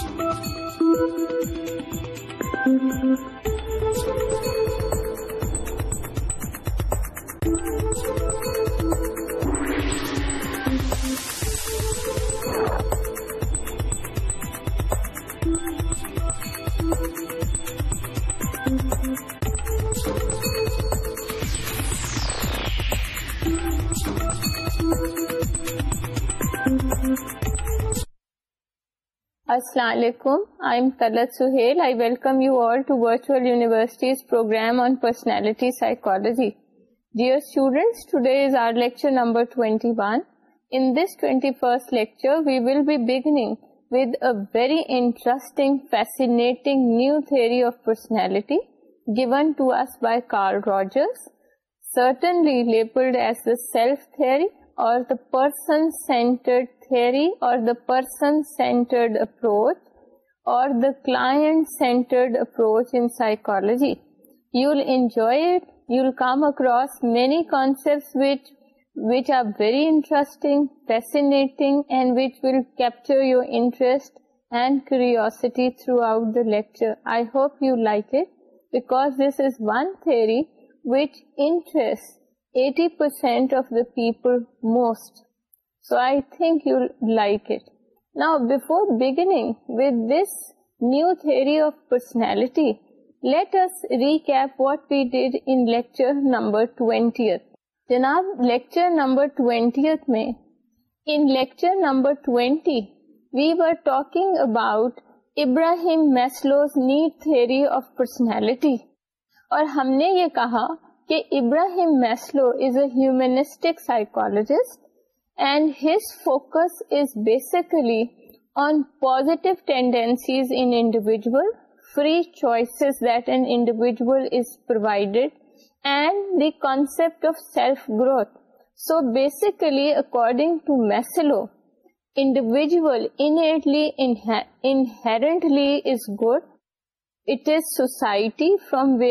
Thank you. السلام علیکم I am self theory person centred theory اور پرسن سینٹرڈ اپروچ اور the client centred approach in psychology you will enjoy fascinating capture your interest and curiosity throughout the lecture I hope you like it back this is one theory which interest new theory of personality اور ہم نے یہ کہا Ki Abraham Maslow is a humanistic psychologist and his focus is basically on positive tendencies in individual, free choices that an individual is provided, and the concept of self-growth. So basically, according to Maslow, individual inherently is good نا was basically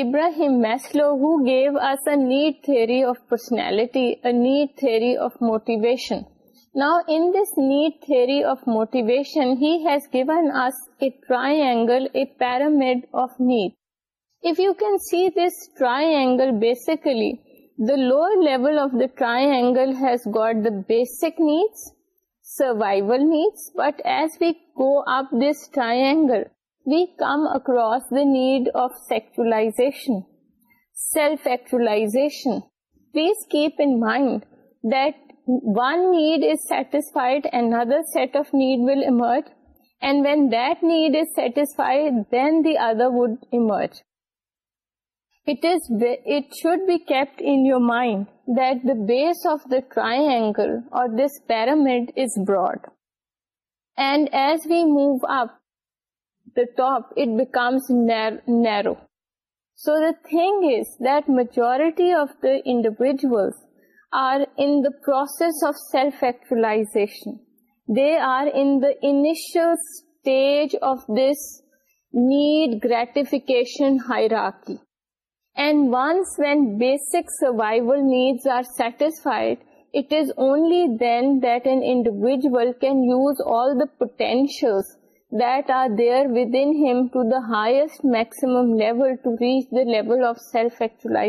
Abraham Maslow who gave us a net theory of personality a net theory of motivation Now, in this neat theory of motivation, he has given us a triangle, a pyramid of need. If you can see this triangle, basically, the lower level of the triangle has got the basic needs, survival needs, but as we go up this triangle, we come across the need of sexualization, self-actualization. Please keep in mind that one need is satisfied, another set of need will emerge, and when that need is satisfied, then the other would emerge. It should be kept in your mind that the base of the triangle or this pyramid is broad. And as we move up the top, it becomes narrow. So the thing is that majority of the individuals process of self ایچن they are داشل need are satisfied it is only then that an individual can use all the potential that are there within him highest maximum level to reach the لف self ایکچولا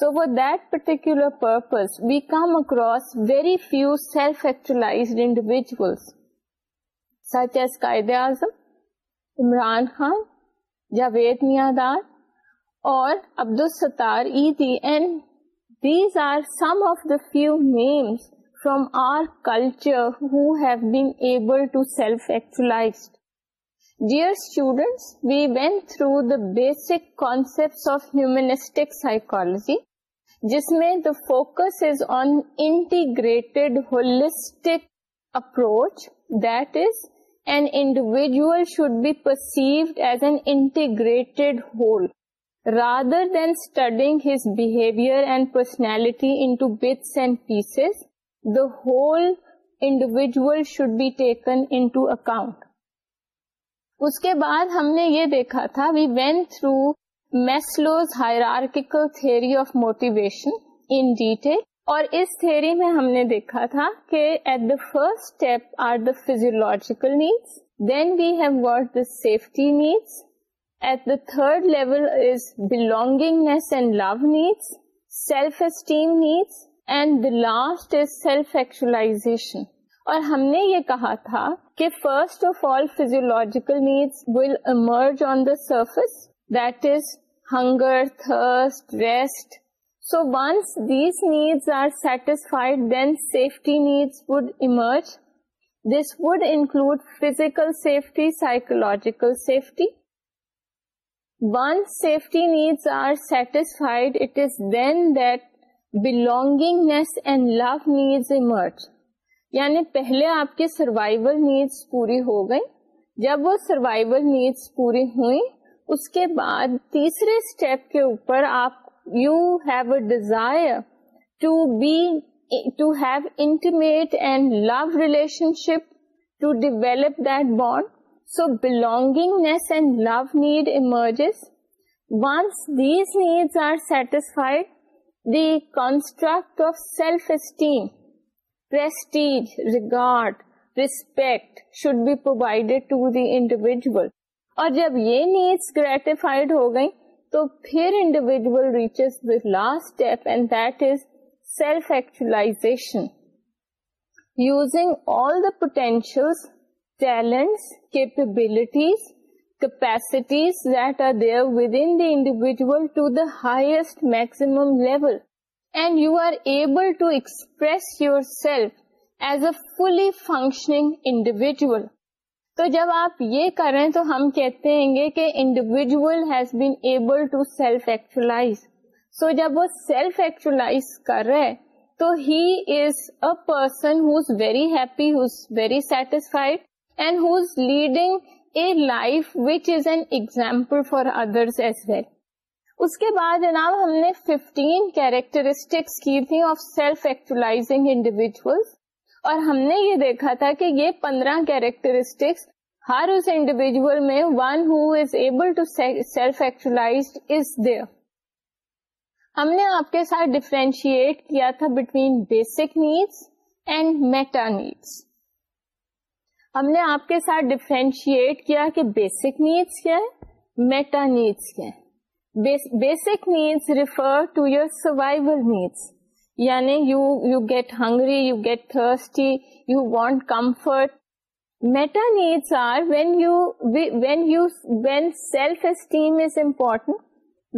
so for particular purpose we come across very few self ایکچولا Khan Javed Miandad اور عبد الز are some of the few names from our کلچرائز dear students we went through the basic concept of humanistic psychology جس میں the focus is on integrated holistic approach that is an individual should be perceived as an integrated whole personality in to bits and pieces the whole individual should be taken into account اس کے بعد ہم نے یہ دیکھا تھا when through Maslow's hierarchical theory of motivation in detail اور اس تھیوری میں ہم نے دیکھا تھا کہ at the first step are the physiological needs then we have what the safety needs at the third level is belongingness and love needs self esteem needs and the last is self actualization اور ہم نے یہ کہا تھا کہ first of all physiological needs will emerge on the surface سائکول once safety needs are satisfied it then belongingness and love needs emerge یعنی پہلے آپ کے سروائل نیڈس پوری ہو گئی جب وہ سروائل نیڈس پوری ہوئی اس کے بعد تیسرے اسٹیپ کے اوپر آپ you have a desire to be to to have intimate and love relationship develop that bond so belongingness and love need emerges once these need are satisfied the construct of self esteem prestige regard respect should be provided to the individual اور جب یہ needs gratified ہو گئی تو پھر individual reaches with last step and that is self actualization using all the potential talents capabilities capacities that are there within the individual to the highest maximum level And you are able to express yourself as a fully functioning individual. تو جب آپ یہ کریں تو ہم کہتے ہیں گے کہ individual has been able to self ایکچولا so جب وہ سیلف ایکچولا کر رہے تو he is a person who's very happy ہیپیز very satisfied and is leading a life which is an example for others as well اس کے بعد جناب ہم نے 15 کیریکٹرسٹکس کی تھیں آف سیلف انڈیویجلس اور ہم نے یہ دیکھا تھا کہ یہ پندرہ کیریکٹرسٹکس ہر اس انڈیویجل میں one who is able to is there ہم نے آپ کے ساتھ ڈیفرینشیٹ کیا تھا between basic needs and meta needs ہم نے آپ کے ساتھ ڈیفرینشیٹ کیا کہ بیسک نیڈس کیا ہے میٹا نیڈس کیا ہے basic needs refer to your survival needs یعنی you you get hungry you get thirsty you want comfort meta needs are when you you when when self esteem is important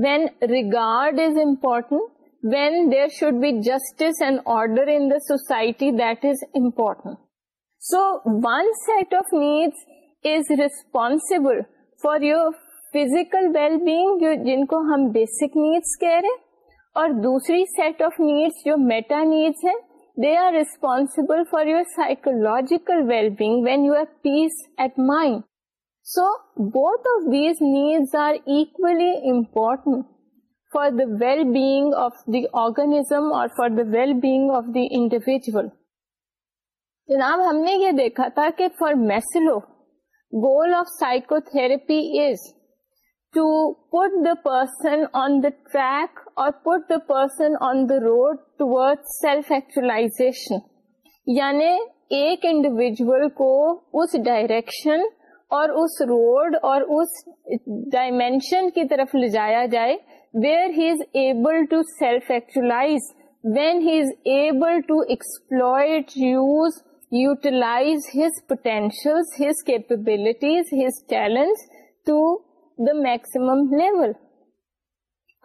when regard is important when there should be justice and order in the society that is important so one set of needs is responsible for your physical well being جن کو ہم basic needs کہہ رہے ہیں اور دوسری set of needs جو meta needs ہیں they are responsible for your psychological well being when you are peace at mind so both of these needs are equally important for the well being of the organism اور for the well being of the individual جناب ہم نے یہ دیکھا تھا کہ for Maslow goal of psycho therapy is to put the person on the track اور put the person on the road tour self actualize یعنی ایک انڈیویجل کو اس ڈائریکشن اور اس روڈ اورشن کی طرف لے جایا جائے where he's able to self actualize when he is able to explore his potential his capabilities his talents to the maximum level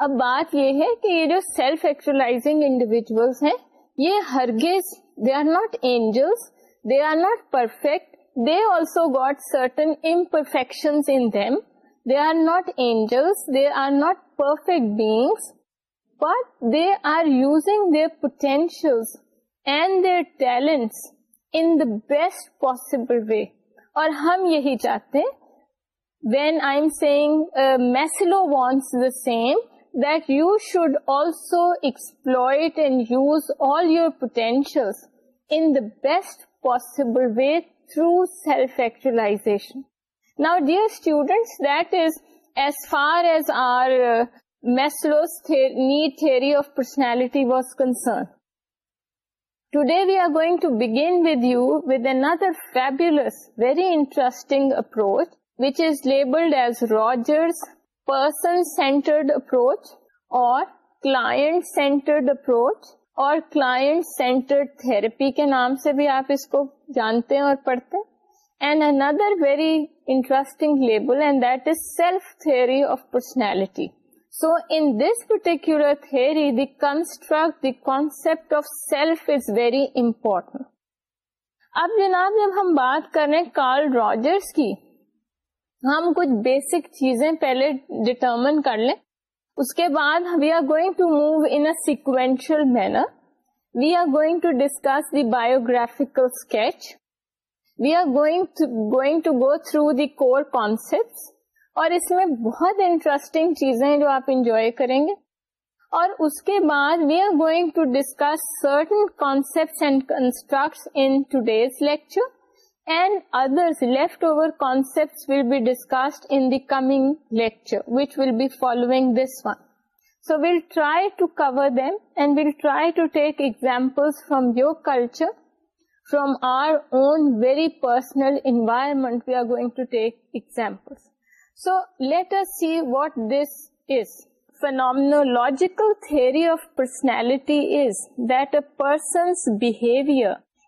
اب بات یہ ہے کہ یہ جو سیلف ایکچولازنگ انڈیویجلس ہیں یہ ہرگز they are not angels they are not perfect they also got certain imperfection in them they are not angels they are not perfect beings but they are using their potential and their talents in the best possible way اور ہم یہی چاہتے ہیں when I'm saying uh, Maslow wants the same, that you should also exploit and use all your potentials in the best possible way through self-actualization. Now, dear students, that is as far as our uh, Maslow's need theory of personality was concerned. Today we are going to begin with another fabulous, very interesting approach which is labeled as Rogers person-centered approach or client-centered approach اور client centered therapy کے نام سے بھی آپ اس کو جانتے ہیں اور پڑھتے ہیں and another very interesting label and that is self theory of personality so in this particular theory the construct the concept of self is very important اب جناب جب ہم بات کریں کارل ہیں روجرس کی ہم کچھ بیسک چیزیں پہلے ڈٹرمن کر لیں اس کے بعد we are going to move in sequential manner we are going to discuss the sketch we are going going to go through the core concept اور اس میں بہت انٹرسٹنگ چیزیں جو آپ انجوائے کریں گے اور اس کے بعد we are going to discuss certain concept and construct in lecture from our own very پرسنلمینٹ we are going to take example so let us see what this is phenomenological theory of personality is that a person's behaviour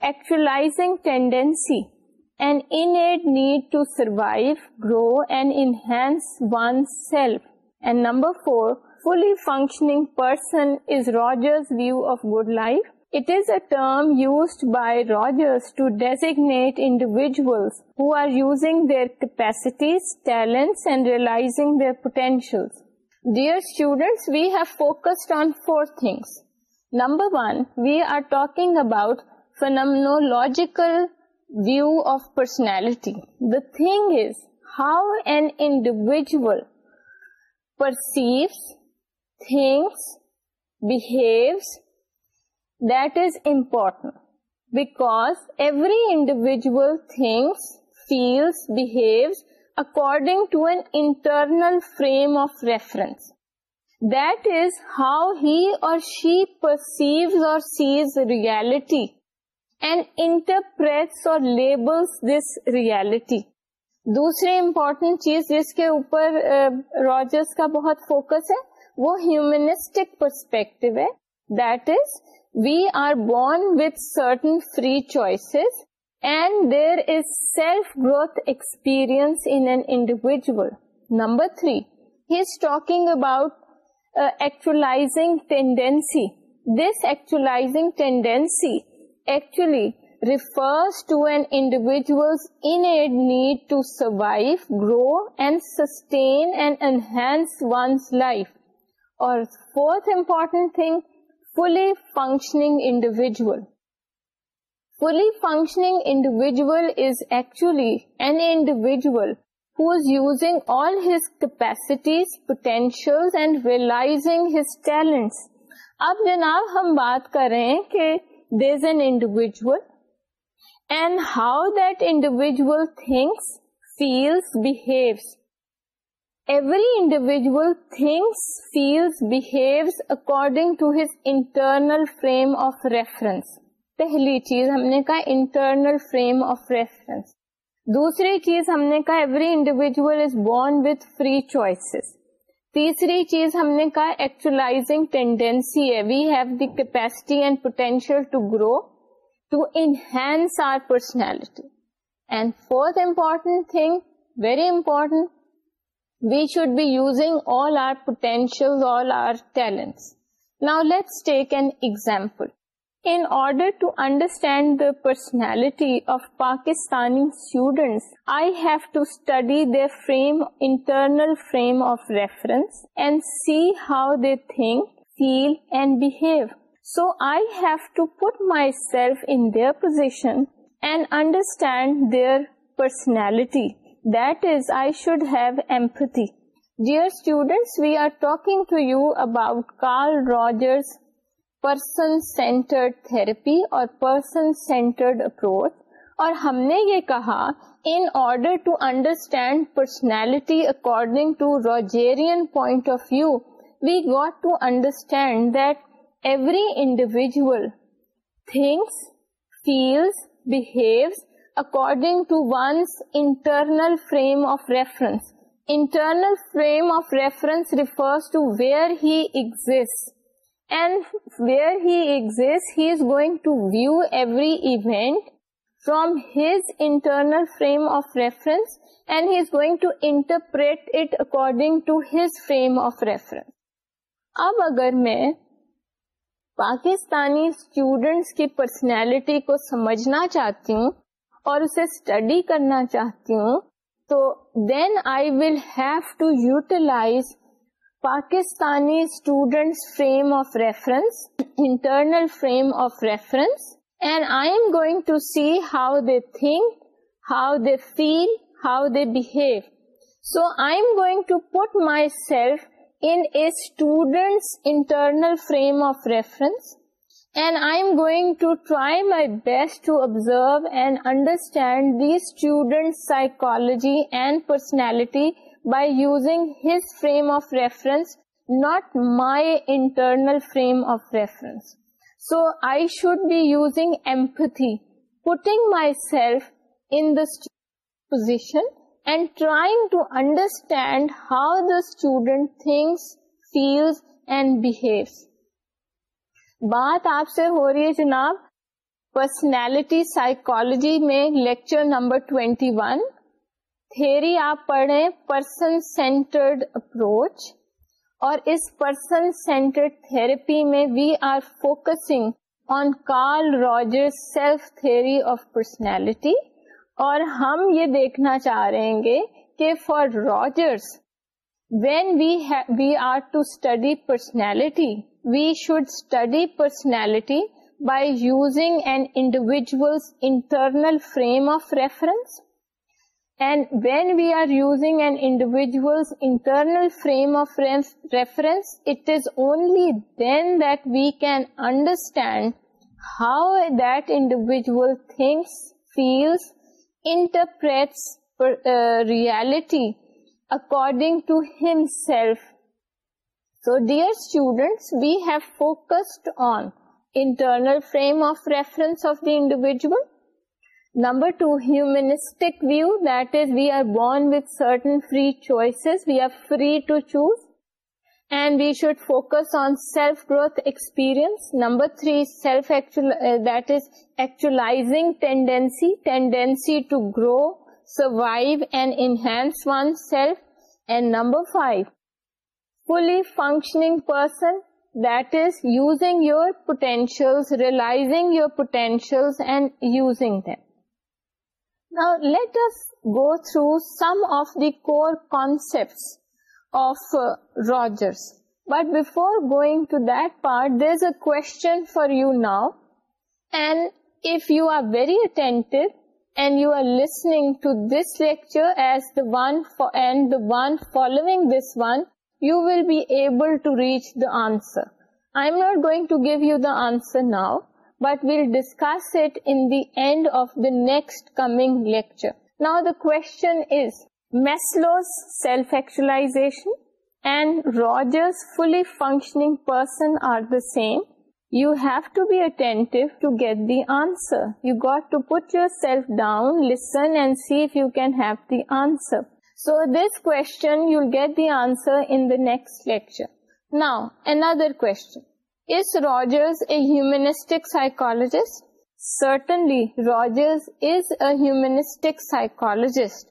actualizing tendency, an innate need to survive, grow and enhance oneself. And number 4, fully functioning person is Rogers' view of good life. It is a term used by Rogers to designate individuals who are using their capacities, talents and realizing their potentials. Dear students, we have focused on 4 things. Number 1, we are talking about phenomenological view of personality. The thing is how an individual perceives, thinks, behaves, that is important, because every individual thinks, feels, behaves according to an internal frame of reference. That is how he or she perceives or sees reality and interprets or labels this reality. دوسری important چیز جس کے اوپر Rogers کا بہت focus ہے وہ humanistic perspective ہے that is we are born with certain free choices and there is self growth experience in an individual number three he is talking about actualizing tendency this actualizing tendency refers to an individual a need to survive grow and sustains life اور potential and realizing his talent اب جناب ہم بات کر رہے ہیں کہ جلڈ how that individual thinks feels behaves every individual thinks feels behaves according to his internal frame of reference پہلی چیز ہم نے کہا انٹرنل فریم آف ریفرنس دوسری چیز ہم نے کہا every individual is born with free choices تیسری چیز ہم نے کہا ایکچولازنگ ٹینڈینسی ہے we have the capacity and potential to grow to enhance our personality and fourth important thing very important we should be using all our potential all our talents now let's take an example In order to understand the personality of Pakistani students, I have to study their internal frame of reference and see how they think, feel and behave. So I have to put myself in their position and understand their personality. That is, I should have empathy. Dear students, we are talking to you about Carl Rogers' person centred therapy اور person centred approach اور ہم نے یہ کہا in order to understand personality according to Rogerian point of view we got to understand that every individual thinks feels behaves according to one's internal frame of reference internal frame of reference refers to where he exit اب اگر میں Pakistani students کی personality کو سمجھنا چاہتی ہوں اور اسے اسٹڈی کرنا چاہتی ہوں تو then I will have to utilize Pakistani students' frame of reference, internal frame of reference, and I am going to see how they think, how they feel, how they behave. So I am going to put myself in a student's internal frame of reference, and I am going to try my best to observe and understand these students' psychology and personality by using his frame of reference not my internal frame of reference so I should be using empathy putting myself in the position and trying to understand how the student thinks feels and behave بات آپ سے ہو رہی ہے جناب personality psychology میں lecture number twenty one theory آپ پڑھیں پرسن سینٹرڈ اپروچ اور اس پرسن سینٹرڈ تھراپی میں we are focusing on Carl Roger self of personality اور ہم یہ دیکھنا چاہ رہے کہ for Rogers when we we are to study personality we should study personality by using an individual internal frame of reference And when we are using an individual's internal frame of reference, it is only then that we can understand how that individual thinks, feels, interprets uh, reality according to himself. So, dear students, we have focused on internal frame of reference of the individual Number two, humanistic view, that is, we are born with certain free choices, we are free to choose, and we should focus on self-growth experience. Number three, uh, that is, actualizing tendency to grow, survive, and enhance oneself. And number five, fully functioning person, that is, using your potentials, realizing your potentials, and using them. Now, let us go through some of the core concepts of uh, Rogers. But before going to that part, there's a question for you now. And if you are very attentive and you are listening to this lecture as the one and the one following this one, you will be able to reach the answer. I'm not going to give you the answer now but we'll discuss it in the end of the next coming lecture. Now the question is Maslow's self-actualization and Roger's fully functioning person are the same. You have to be attentive to get the answer. You got to put yourself down, listen and see if you can have the answer. So this question, you'll get the answer in the next lecture. Now, another question. is Rogers a humanistic psychologist? Certainly, Rogers is a humanistic psychologist.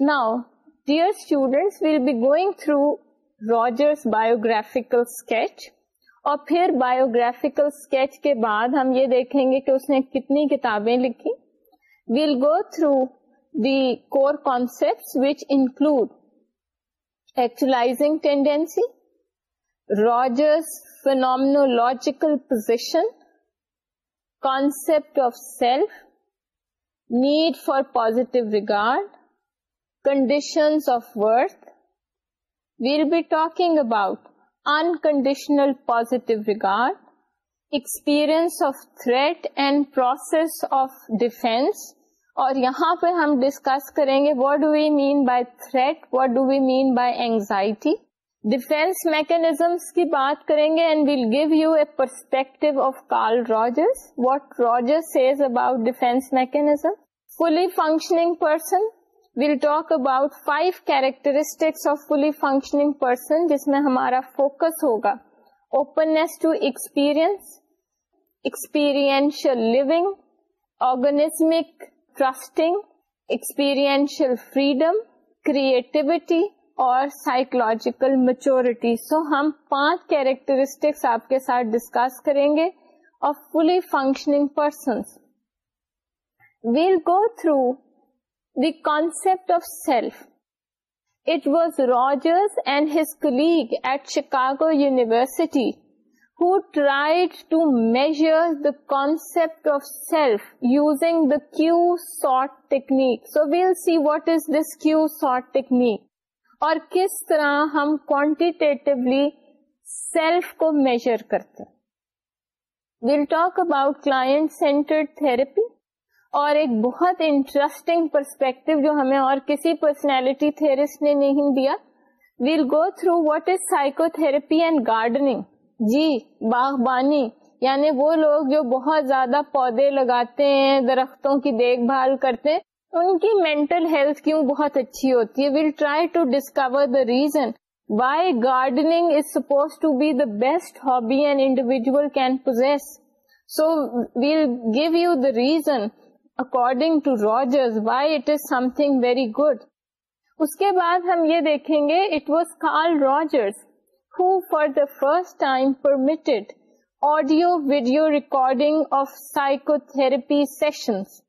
Now, dear students, we'll be going through Rogers biographical sketch. اور پھر biographical sketch کے بعد ہم یہ دیکھیں گے کہ اس نے کتنی کتابیں لکھی we'll go through the core concept which include actualize tendency Rogers phenomenological position concept of self need for positive regard conditions of worth we'll be talking about unconditional positive regard experience of threat and process of defence اور یہاں پہ ہم discuss کریں گے what do we mean by threat what do we mean by anxiety defence mechanisms کی بات کریں گے and we'll give you a perspective of Carl Rogers what Roger says about defence mechanism fully functioning person we'll talk about five characteristics of fully functioning person جس میں ہمارا focus ہوگا openness to experience experiential living organismic trusting experiential freedom creativity اور psychological maturity so ہم پانچ characteristics آپ کے ساتھ ڈسکس کریں گے اور fully functioning person we'll go through the concept of self it was Rogers and his colleague at Chicago university who tried to measure the concept of self using the Q-sort technique. So we'll see what is this Q-sort technique. اور کس طرح ہم quantitatively self کو measure کرتے talk about centred therapy اور ایک بہت interesting perspective جو ہمیں اور کسی پرسنالٹی تھیرسٹ نے نہیں دیا we'll go through what is psychotherapy and gardening جی باغبانی یعنی وہ لوگ جو بہت زیادہ پودے لگاتے ہیں درختوں کی دیکھ بھال کرتے ہیں ان کی مینٹل ہیلتھ کیوں بہت اچھی ہوتی ہے we'll try to discover the reason why gardening is supposed to be the best hobby and individual can possess so we'll give you the reason according to Rogers why it is something very good اس کے بعد ہم یہ دیکھیں گے it was Carl Rogers who for the first time permitted audio video recording of psycho therapy sessions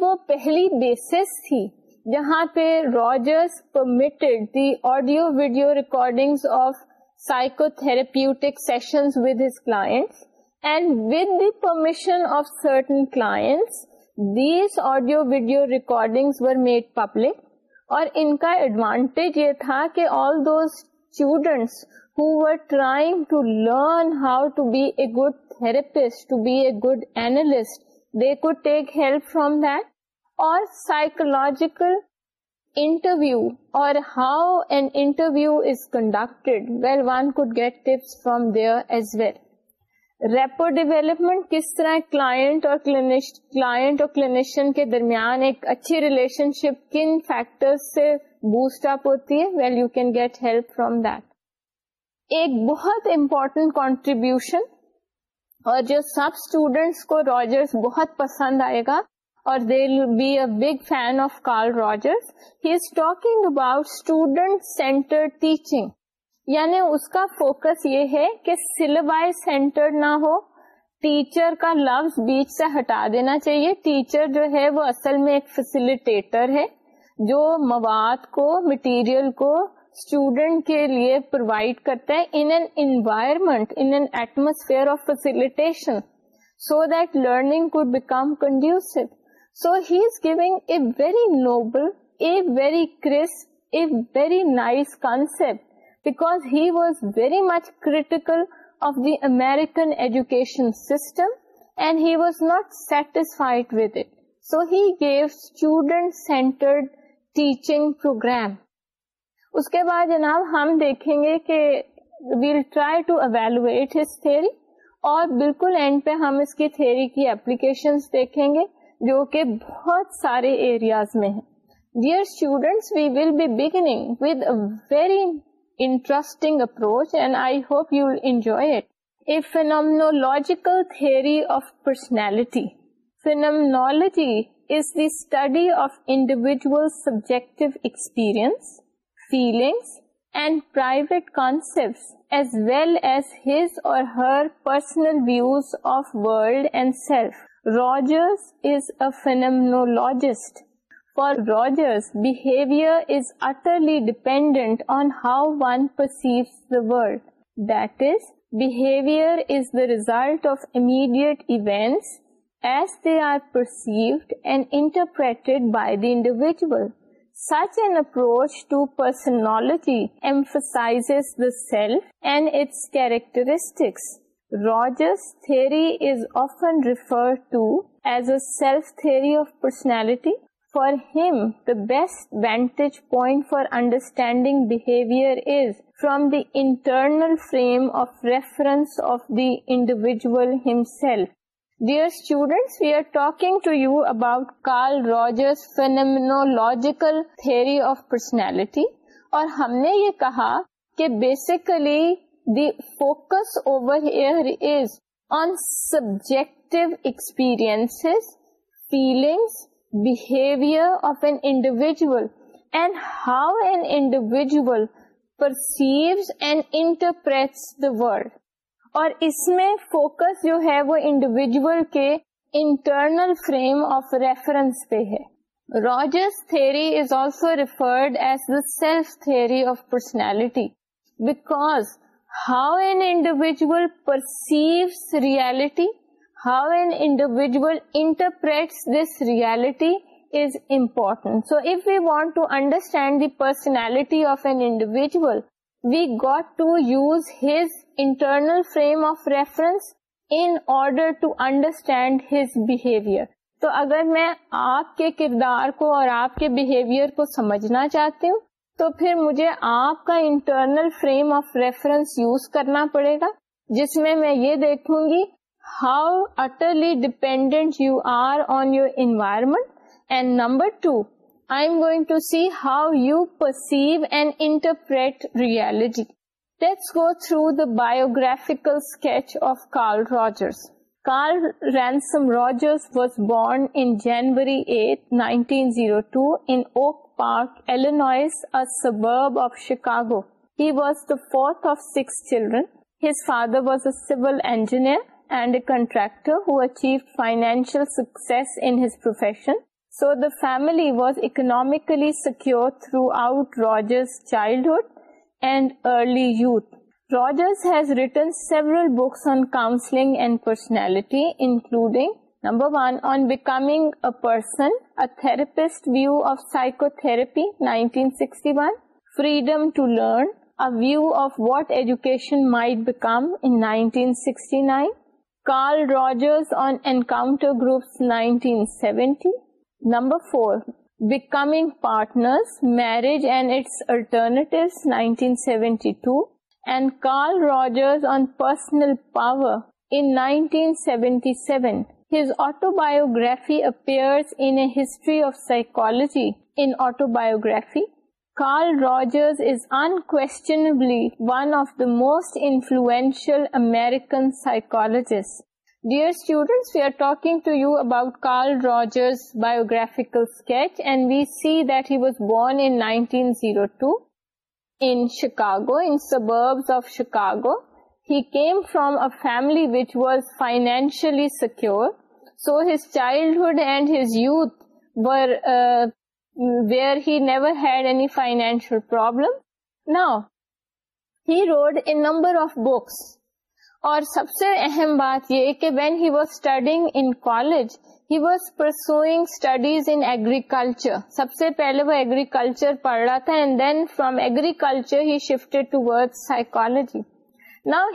وہ پہلی basis تھی جہاں پہ Rogers permitted the audio video recording of psycho therapeutic session these audio video recording were made public اور ان کا advantage یہ تھا کہ all those students were trying to learn how to be a good therapist, to be a good analyst, they could take help from اور how an interview is conducted well one could get tips from there as well rapport development کس طرح client اور client اور clinician کے درمیان ایک اچھی relationship کن فیکٹر سے بوسٹ اپ ہوتی ہے well you can get help from that ایک بہت امپورٹنٹ کانٹریبیوشن اور جو سب اسٹوڈینٹس کو راجرس بہت پسند آئے گا اور they be a big fan of Carl Rogers he is talking about centre teaching یعنی اس کا فوکس یہ ہے کہ سیلوائز سینٹر نہ ہو ٹیچر کا لفظ بیچ سے ہٹا دینا چاہیے ٹیچر جو ہے وہ اصل میں ایک فیسیلیٹیٹر ہے جو مواد کو مٹیریل کو اسٹوڈینٹ کے لیے پرووائڈ کرتا ہے in in an an environment atmosphere of ہیں so that learning could become so he is giving a a a very very very noble nice concept because he was very much critical of the American education system and he was not satisfied with it so he gave student centred teaching programme اس کے بعد جناب ہم دیکھیں گے کہ we'll try to evaluate his theory اور بالکل اینڈ پہ ہم اس کی تھیری کی اپلیکیشن دیکھیں گے جو کہ بہت سارے ایریاز میں ہیں dear students we will be beginning a very interesting approach and I hope you will enjoy it a phenomenological of personality phenomenology is the study of individual subjective experience feeling and private concept of self Roger phenomenal dependent on how one perceive the world that is behaviour is the result of immediate events as they are perceived and interpret by the individual Such an approach to personality emphasizes the self and its characteristics. Rogers' theory is often referred to as a self-theory of personality. For him, the best vantage point for understanding behavior is from the internal frame of reference of the individual himself. Dear students we are talking to you about Carl Rogers phenomenally of personality اور ہم نے یہ کہا کہ basically the focus over here is on subject experience feelings behaviour of an individual and how an individual perceives and interprets the world اور اس میں focus جو ہے وہ انڈیویجل کے انٹرنل فریم آف ریفرنس پہ ہے Roger theory is also referred as theory of personality because how an individual perceive reality how an individual interpret this reality is important. So if we want to understand the personality of an individual, we got to use his internal frame of reference order to understand his behaviour تو اگر میں آپ کے کردار کو اور آپ کے بہیویئر کو سمجھنا چاہتی ہوں تو پھر مجھے آپ کا internal frame of reference use کرنا پڑے گا جس میں میں یہ دیکھوں گی how utterly dependent you are on your environment and number two I am going to see how you perceive and interpret reality Let's go through the biographical sketch of Carl Rogers. Carl Ransom Rogers was born in January 8, 1902 in Oak Park, Illinois, a suburb of Chicago. He was the fourth of six children. His father was a civil engineer and a contractor who achieved financial success in his profession. So the family was economically secure throughout Rogers' childhood پرسنپسٹ view of psycho therapy nineteen sixty one freedom to learn of what education sixty nine Carl Rogers on encounter groups nineteen seventy number four Becoming Partners, Marriage and Its Alternatives, 1972, and Carl Rogers on Personal Power in 1977. His autobiography appears in A History of Psychology. In autobiography, Carl Rogers is unquestionably one of the most influential American psychologists. Dear students, we are talking to you about Carl Rogers' biographical sketch, and we see that he was born in 1902 in Chicago, in suburbs of Chicago. He came from a family which was financially secure, so his childhood and his youth were uh, where he never had any financial problem. Now, he wrote a number of books اور سب سے اہم بات یہ کہ when he was studies was agriculture سب سے پہلے وہ ایگریکلچر پڑھ رہا تھا shifted towards psychology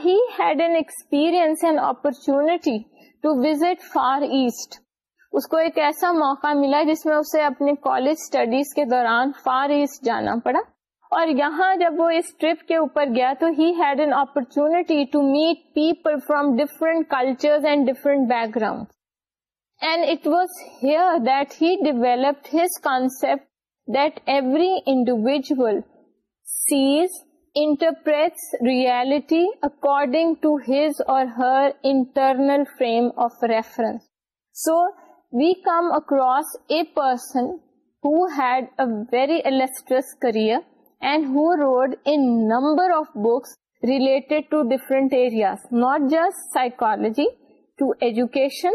he had an experience and opportunity to visit far east اس کو ایک ایسا موقع ملا جس میں اسے اپنے کالج اسٹڈیز کے دوران فار ایسٹ جانا پڑا اور یہاں جب وہ اس ٹرپ کے اوپر گیا تو he had an opportunity to meet people from different culture and different background and it was here that he developed his concept that every individual sees interprets reality according to his or her internal frame of reference so we come across a person who had career and who wrote an number of books related to different area not just psychology to education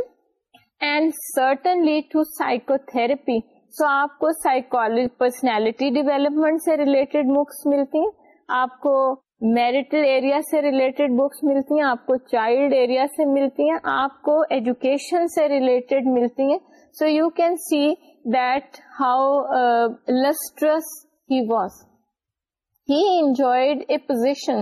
and certainly to psycho therapy so آپ کو personality development سے related books ملتی ہیں آپ کو marital area سے related books ملتی ہیں آپ کو چائلڈ ایریا سے ملتی ہیں آپ کو ایجوکیشن سے ریلیٹڈ ملتی ہیں so you can see that how لسٹرس he was just ہیلیکالجسٹرشلی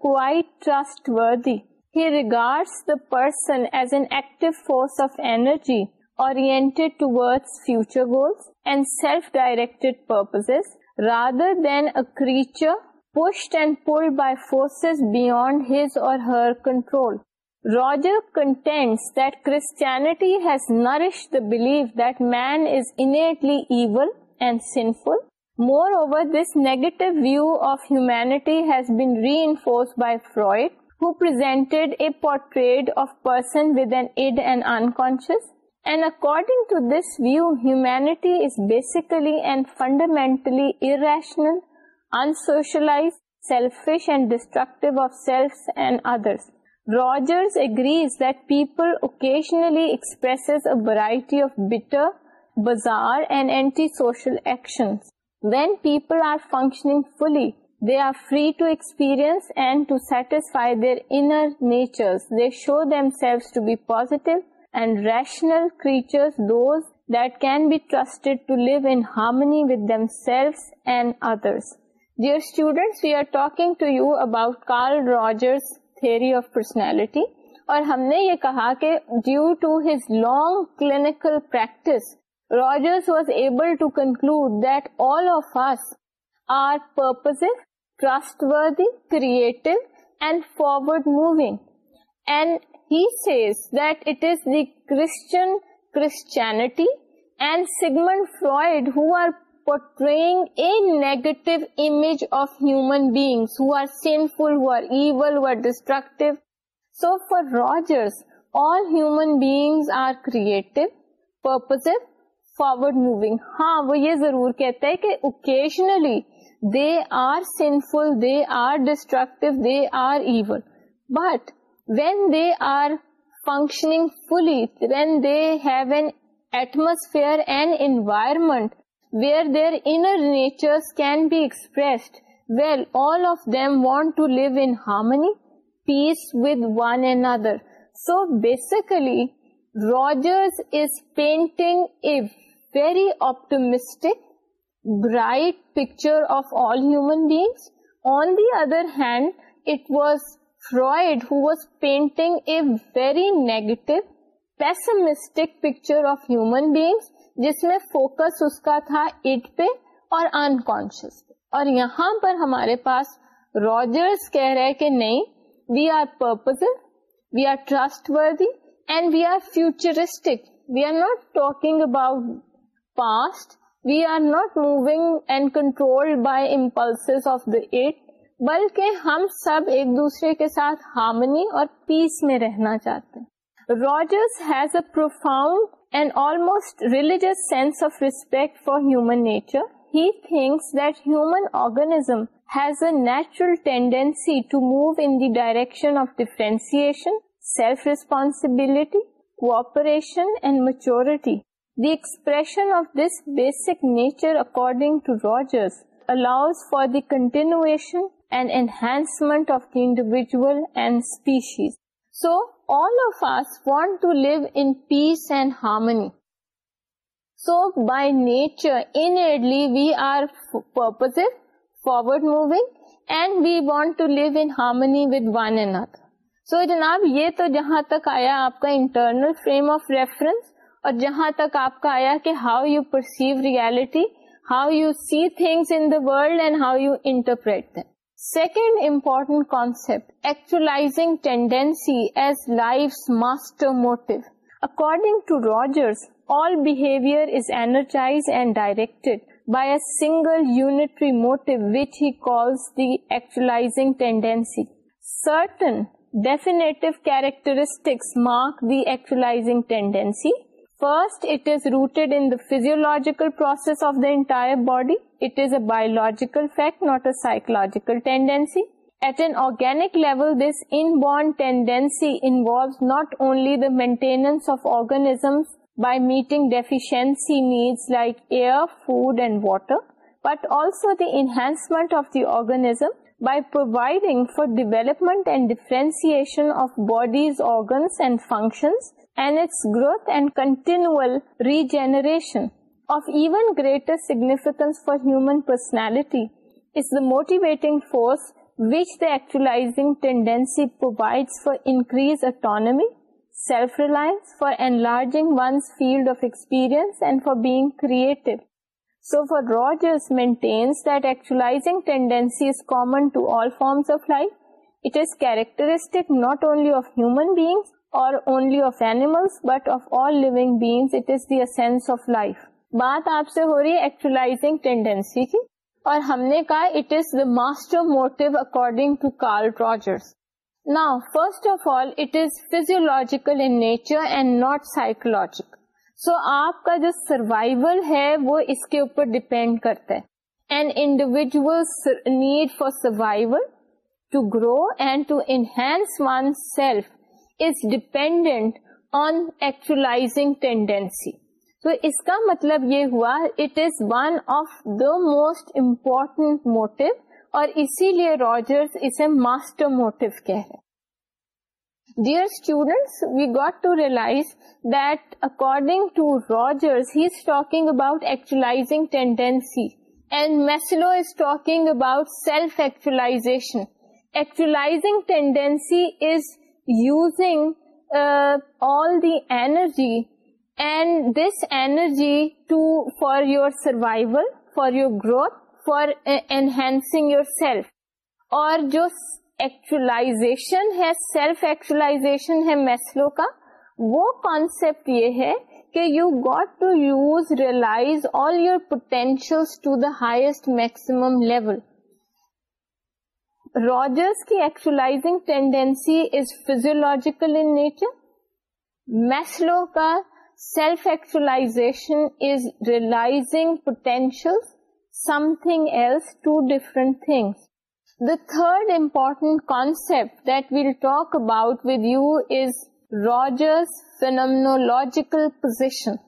پرائٹ trustworthy regard the person as an ایکس آف اینرجی ایڈ sinful more over this negative view of humanities been reinforce by Freud whose a portrait of person ایڈ and ان کو and according to this view humanity is basically and fundamentally ارشن انائز selfish destructive self Roger اوکیشنلیز بازار and anti social action when people are functioning fully they are free to experience and to satisfy their انچر show them سیلٹیو ہم نے یہ کہا کہ due to his long clinical practice Roger was ایبلوڈ that all of us are purpose trustworthy the کریٹ and forward moving has کرفمن بیگ ہوکٹی Rogers all human beings are کریٹ پرتا ہے کہ occasionally they are sinful they are destructive they are even but when they are functioning fully, when they have an atmosphere and environment where their inner natures can be expressed, well, all of them want to live in harmony, peace with one another. So basically, Rogers is painting a very optimistic, bright picture of all human beings. On the other hand, it was was painting a very negative pessimistic picture of human beings جس میں focus اس کا تھا it پہ اور unconscious اور یہاں پر ہمارے پاس Rogers کہہ رہے کہ نہیں we are purpose we are trustworthy and we are futuristic we are not talking about past we are not moving and control by impulse of the it بلکہ ہم سب ایک دوسرے کے ساتھ ہارمنی اور پیس میں رہنا چاہتے ہیں Rogers has a profound and almost religious sense of respect for human nature he thinks that human organism has a natural tendency to move in the direction of differentiation self responsibility cooperation and maturity the expression of this basic nature according to Rogers allows for the continuation and enhancement of individual and species so all of us want to live peace and harmony so by nature we are پروگر we want to live in harmony with one and نا so جناب یہ تو جہاں تک آیا آپ کا انٹرنل فریم آف ریفرنس اور جہاں تک آپ کا آیا کہ how you perceive reality how you see things how you interpret the Second important concept, actualizing tendency as life's master motive. According to Rogers, all behavior is energized and directed by a single unitary motive which he calls the actualizing tendency. Certain definitive characteristics mark the actualizing tendency First, it is rooted in the physiological process of the entire body. It is a biological fact, not a psychological tendency. At an organic level, this inborn tendency involves not only the maintenance of organisms by meeting deficiency needs like air, food and water, but also the enhancement of the organism by providing for development and differentiation of bodies, organs and functions and its growth and کنٹین regeneration greater significance for his own personality is the motivating force which داچنگ for increase autonomy self reliance for and لارجنگ so for روڈ maintenance common to all forms characteristic not only of human beings or only of animals but of all beings it is this of life بات آپ سے ہو رہی ہے tendency کی اور ہم نے کہا it is the master motive according to Carl Rogers نا first of all it is physiological in nature and not psychological so آپ کا جو سروائول ہے وہ اس کے اوپر ڈپینڈ کرتا ہے and individual need for survival to grow and to enhance one self dependent on ایکچولا tendency تو اس کا مطلب یہ ہوا it is one of the most important motto اور اسی لیے روجر اسے master motto کہاک about ایکچولا tendency and Maslow is talking about self ایکچولا tendency is using all the energy and this energy to for your survival for your growth for enhancing your self اور جو actualization ہے self actualisation ہے Maslow کا وہ concept یہ ہے کہ you got to use realize all your potential to the highest maximum level Rogers की actualizing tendency is physiological in nature. Maslow का self-actualization is realizing potentials, something else, two different things. The third important concept that we'll talk about with you is Rogers' phenomenological position.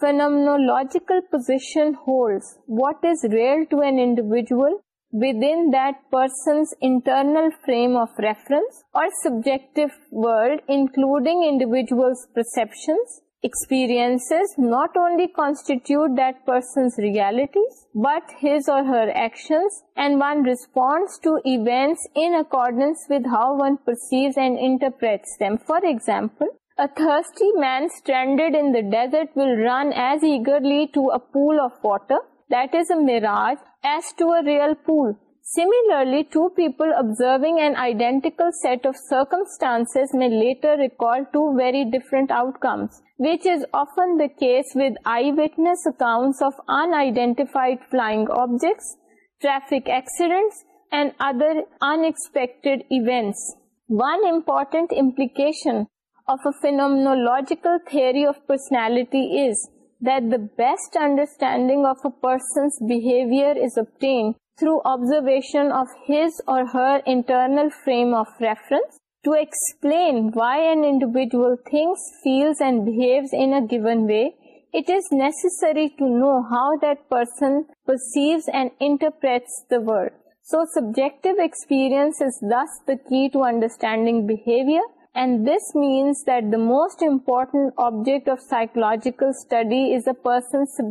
Phenomenological position holds what is real to an individual within that person's internal frame of reference or subjective world, including individual's perceptions, experiences, not only constitute that person's realities, but his or her actions, and one responds to events in accordance with how one perceives and interprets them. For example, a thirsty man stranded in the desert will run as eagerly to a pool of water, that is a mirage, as to a real pool. Similarly, two people observing an identical set of circumstances may later recall two very different outcomes, which is often the case with eyewitness accounts of unidentified flying objects, traffic accidents, and other unexpected events. One important implication of a phenomenological theory of personality is that the best understanding of a person's behavior is obtained through observation of his or her internal frame of reference to explain why an individual thinks, feels and behaves in a given way. It is necessary to know how that person perceives and interprets the world. So subjective experience is thus the key to understanding behavior and this means that the most important object of psychological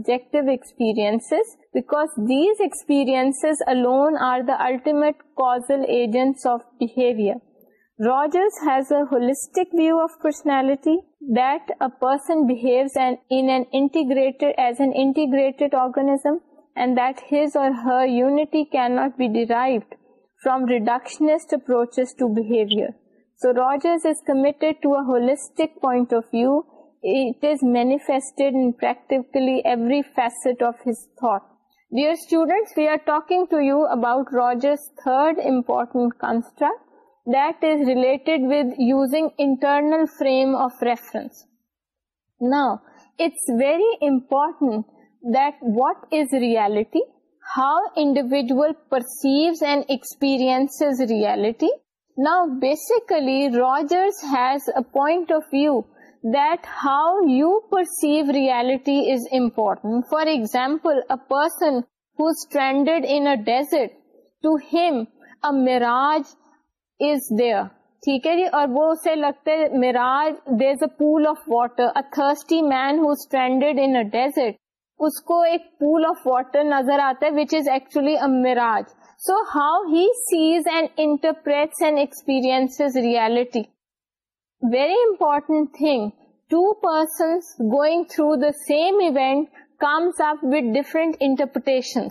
can not be derived from reductionist approaches to behaviour so Rogers manifest their third frame of reference important this reality how individual perceives and experience reality that basically you point of view that how you perceive person is important for example a desert, to him to him is there ٹھیک ہے جی اور وہ اسے لگتا ہے mirage there a pool of water thirsty man who stranded in desert اس کو ایک پول آف واٹر نظر آتا ہے which is actually a mirage so how he sees and and interprets experience reality very important thing to persons going through the same event comes up with different interpretation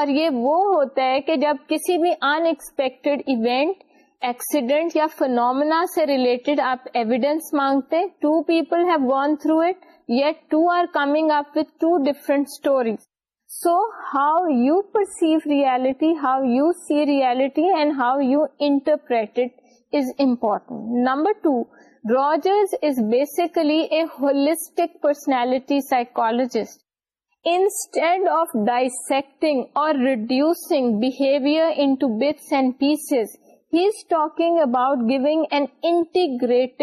اور یہ وہ ہوتا ہے کہ جب کسی بھی ان ایکسپیکٹ ایونٹ ایکسیڈنٹ یا فنومنا سے ریلیٹڈ آپ ایویڈینس مانگتے two people have gone through it yet two are coming up with two different stories so how you perceive reality how you see reality and how you انٹرپریٹنٹک personality سائیکول of ڈائیسٹنگ or reducing behaviour about giving an integrate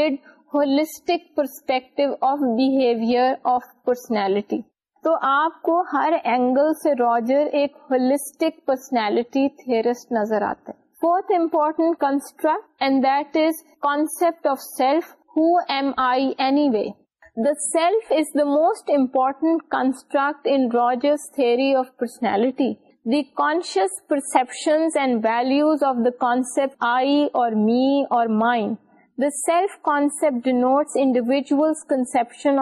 holistic perspective behaviour of personality تو آپ کو ہر angle سے Roger ایک holistic personality theorist نظر آتا ہے fourth important construct and that is concept of self who am I anyway the self is the most important construct in Rogers theory of personality the conscious perception and values of the concept I or me اور mind self concept notes individual conception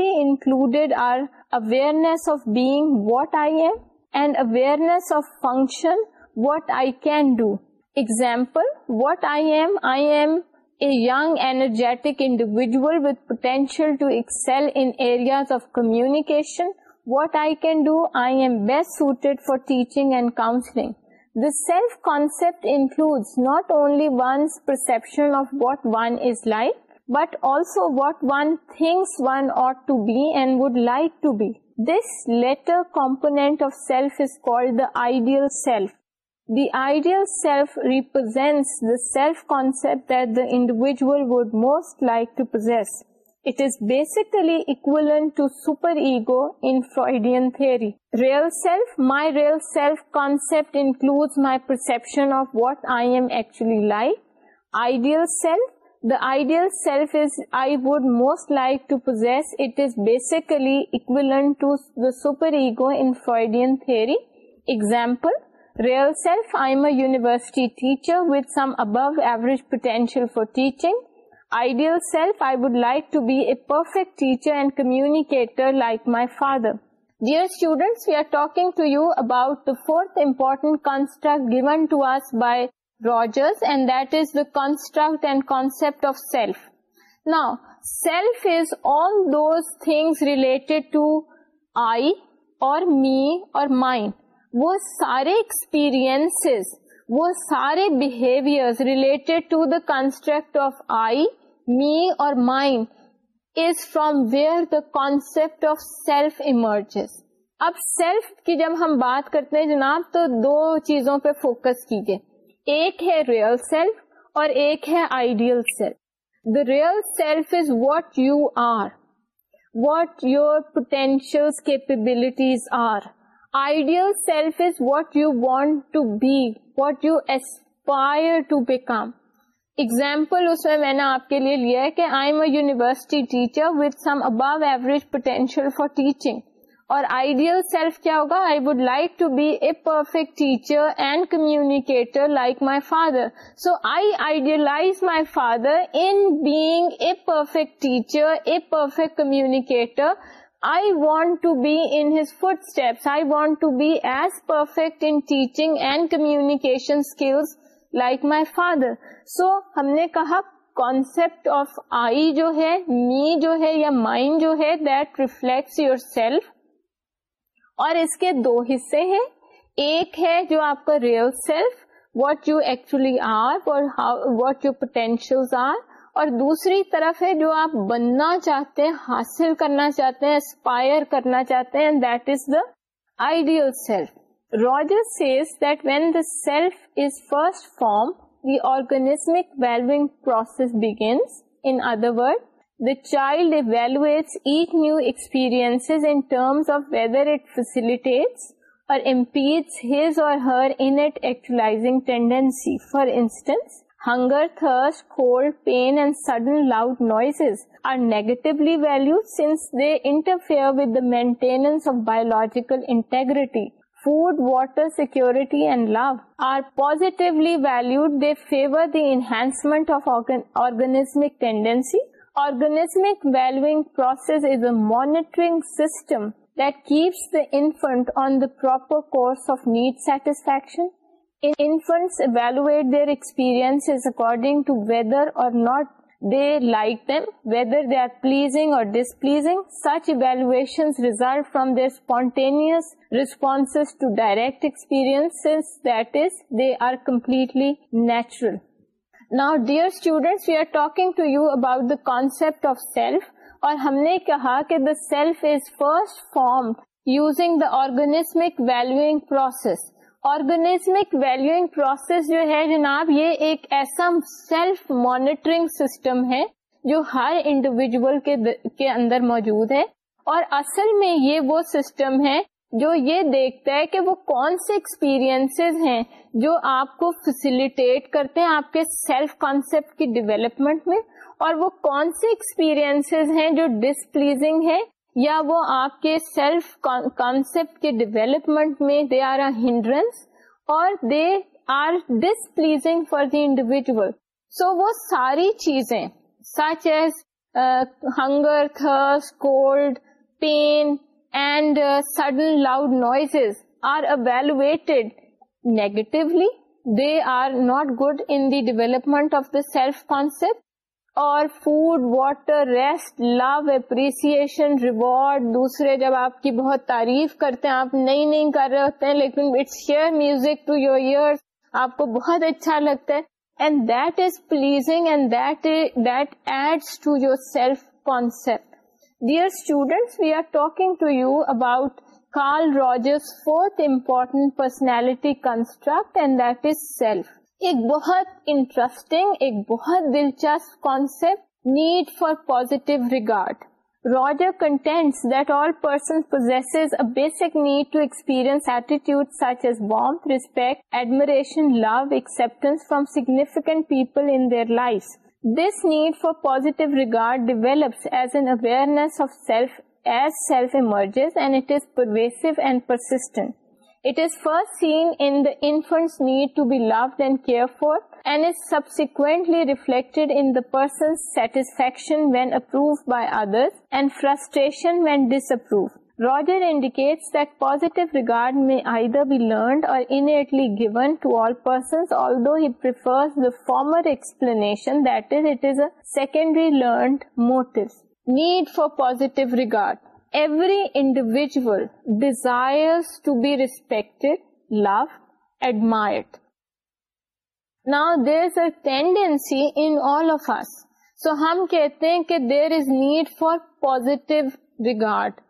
included are awareness of being what I am and awareness of function what I can do example what I am I am a young energetic individual with potential to excel in communication what I can do I for teaching not only but also what one things like to be this later ideal self the ideal self represent concept individual would most like to purse It is basically equivalent to superego in Freudian theory. Real self, my real self concept includes my perception of what I am actually like. Ideal self, the ideal self is I would most like to possess. It is basically equivalent to the superego in Freudian theory. Example, real self, I am a university teacher with some above average potential for teaching. I'd I would like to be a perfect teacher and کمیکٹرائی father ڈیئرنگ you about fourth important construct and concept of self now self is all those relate I اور وہ سارے behaviour related to the construct of I me اور mind is from where the concept of self emerges اب self کی جب ہم بات کرتے ہیں جناب تو دو چیزوں پہ فوکس کیجیے ایک ہے ریئل سیلف اور ایک ہے ideal self the real self is what you are what your potential capabilities are ideal what you want to be what you aspire to be come example اس میں میں نے آپ کے لیے لیا ہے کہ I am a university teacher with some above average potential for teaching اور آئیڈیل سیلف کیا ہوگا I would like to be a perfect teacher and communicator like my father so I idealise my father in being a perfect teacher a perfect communicator like my father so ہم نے کہا concept of I جو ہے نی جو ہے یا mind جو ہے دیٹ ریفلیکٹس یور سیلف اور اس کے دو حصے ہیں ایک ہے جو آپ کا real self what you actually are اورشل آر اور دوسری طرف ہے جو آپ بننا چاہتے ہیں حاصل کرنا چاہتے ہیں اسپائر کرنا چاہتے ہیں that is the ideal self Roger says that when the self is first formed the organismic valuing process begins in other word the child evaluate each new experience in terms of whether it facilitates or impedes his or her انٹ ایکچولا tendency for instance ہنگ سڈ are positively valued they favour the enhancement of organismic tendency organismic valuing process is a monitoring system that keeps دافٹ on the proper course of need satisfaction infants evaluate their experience according to whether or not they like them whether or spontaneous response direct that is they are completely natural now dear student we are talking to you about the concept of self اور ہم نے کہا کی the self is first formed using the organismic valuing process organismic valuing process جو ہے جناب یہ ایک ایسا سیلف مانیٹرنگ سسٹم ہے جو ہر انڈیویجل کے اندر موجود ہے اور اصل میں یہ وہ سسٹم ہے جو یہ دیکھتا ہے کہ وہ کون سے ایکسپیرئنس ہیں جو آپ کو فیسیلیٹیٹ کرتے ہیں آپ کے سیلف کانسیپٹ کی ڈیولپمنٹ میں اور وہ کون سے ایکسپیرئنس ہیں جو ڈسپلیزنگ ہے یا وہ آپ کے سیلف کانسپٹ کے ڈیولپمنٹ میں دے آر اے ہینڈرنس اور they are displeasing for the individual so وہ ساری چیزیں such as hunger thirst cold pain and sudden loud noise are evaluated negatively they are not good in the development of the self concept اور food water rest love appreciation reward دوسرے جب آپ کی بہت تعریف کرتے ہیں آپ نئی نئی کر رہے ہوتے ہیں لیکن it's sheer music to your ear آپ کو بہت اچھا لگتا ہے and that is pleasing and that that adds to your self concept dear students we are talking to you about Carl Rogers fourth important personality construct and that is self ایک بہت interesting ایک بہت دلچسپ concept need for positive regard for positive love develops significant people life this need for self regard develops as an pervasive self persistent It is first seen in the infant's need to be loved and cared for, and is subsequently reflected in the person's satisfaction when approved by others and frustration when disapproved. Roger indicates that positive regard may either be learned or innately given to all persons, although he prefers the former explanation, that is, it is a secondary learned motive. Need for positive regard. Every individual desire to be respect love admired نا there are tendency infants so ہم کہتے ہیں کہ there is need for positive regard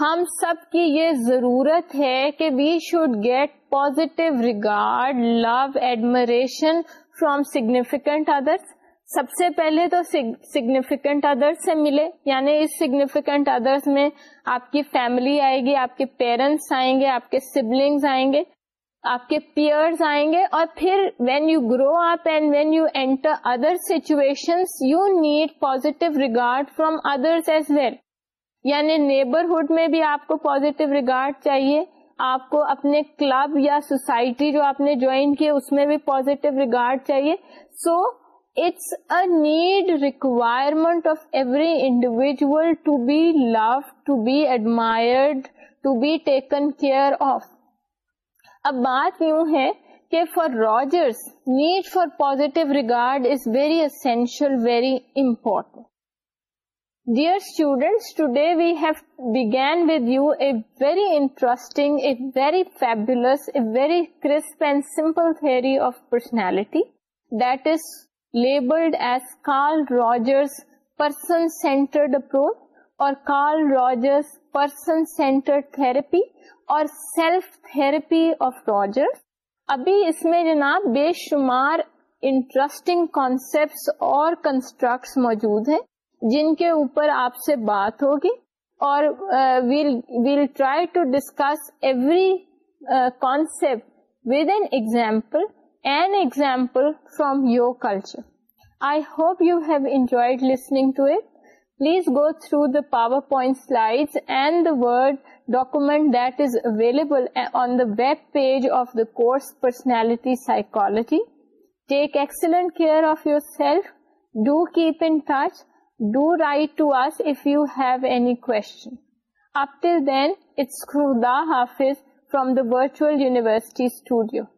ہم سب کی یہ ضرورت ہے کہ we should get positive regard love admiration from significant others سب سے پہلے تو سگنیفیکینٹ ادرس سے ملے یعنی اس سگنیفیکینٹ ادرس میں آپ کی فیملی آئے گی آپ کے پیرنٹس آئیں گے آپ کے سبلنگس آئیں گے آپ کے پیئرس آئیں گے اور پھر when you grow up and when you enter other situation you need positive regard from others as well یعنی نیبرہڈ میں بھی آپ کو پوزیٹو ریگارڈ چاہیے آپ کو اپنے کلب یا سوسائٹی جو آپ نے جوائن کی اس میں بھی پوزیٹو ریگارڈ چاہیے سو It's a need, requirement of every individual to be loved, to be admired, to be taken care of. अब बात यूं है कि for Rogers, need for positive regard is very essential, very important. Dear students, today we have began with you a very interesting, a very fabulous, a very crisp and simple theory of personality, that is labelled as Carl Rogers person centred approach اور Carl Rogers person centred therapy اور جناب بے شمار interesting concepts اور constructs موجود ہیں جن کے اوپر آپ سے بات ہوگی اور an example from your culture. I hope you have enjoyed listening to it. Please go through the PowerPoint slides and the Word document that is available on the web page of the course Personality Psychology. Take excellent care of yourself. Do keep in touch. Do write to us if you have any question. Up till then, it's Khuda Hafiz from the Virtual University Studio.